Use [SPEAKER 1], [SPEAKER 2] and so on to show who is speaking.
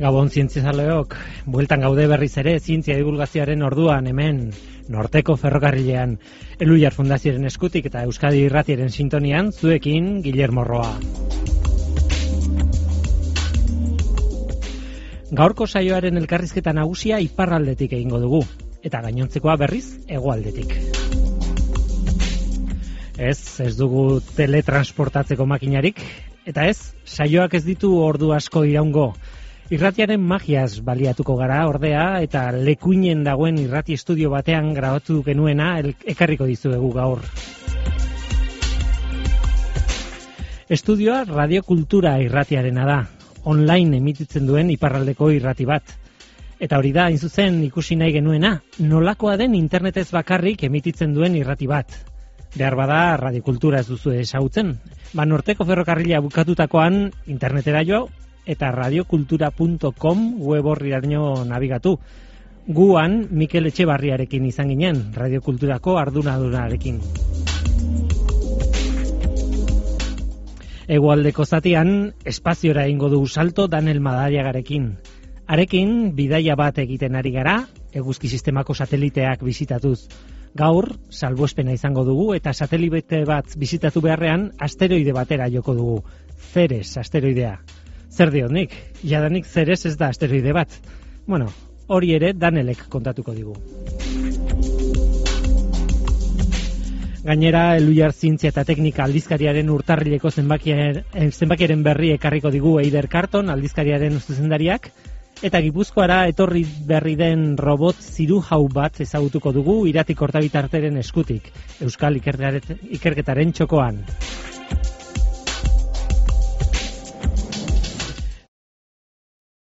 [SPEAKER 1] Gabon zientziazaleok, bueltan gaude berriz ere zientzia divulgazioaren orduan hemen Norteko ferrokarrilean Eluiar Fundazioaren eskutik eta Euskadi Irratiaren sintonian zuekin Guillermo Roa. Gaurko saioaren elkarrizketa nagusia iparraldetik egingo dugu eta gainontzekoa berriz hegoaldetik. Ez, ez dugu teletransportatzeko makinarik eta ez, saioak ez ditu ordu asko iraungo. Irratiaren magiaz baliatuko gara ordea eta lekuinen dagoen irrati estudio batean grabatu genuena ekarriko dizuegu gaur. Estudioa radiokultura irratiarena da, online emititzen duen iparraldeko irrati bat. Eta hori da, zuzen ikusi nahi genuena, nolakoa den internetez bakarrik emititzen duen irrati bat. Behar bada, radiokultura ez duzu esautzen. Ba, norteko ferrokarrila bukatutakoan internetera jo, eta radiokultura.com web horriaino nabigatu. Guan Mikel Etxebarriarekin izan ginen, radiokulturako ardunadunarekin. Egoaldeko zatian, espaziora ingo du salto Daniel Madariagarekin. Arekin, bidaia bat egiten ari gara, eguzki sistemako sateliteak bizitatuz. Gaur, salbuespena izango dugu eta satelite bat bizitatu beharrean, asteroide batera joko dugu. Zeres, asteroidea. Zer dio nik? Jadanik zer ez da asteroide bat. Bueno, hori ere Danelek kontatuko digu. Gainera, Eluiar Zientzia eta Teknika aldizkariaren urtarrileko zenbakiaren, eh, zenbakiaren berri ekarriko digu Eider Carton aldizkariaren zuzendariak, eta Gipuzkoara etorri berri den robot ziru jau bat ezagutuko dugu iratik kortabitarteren eskutik, Euskal Ikerketaren txokoan.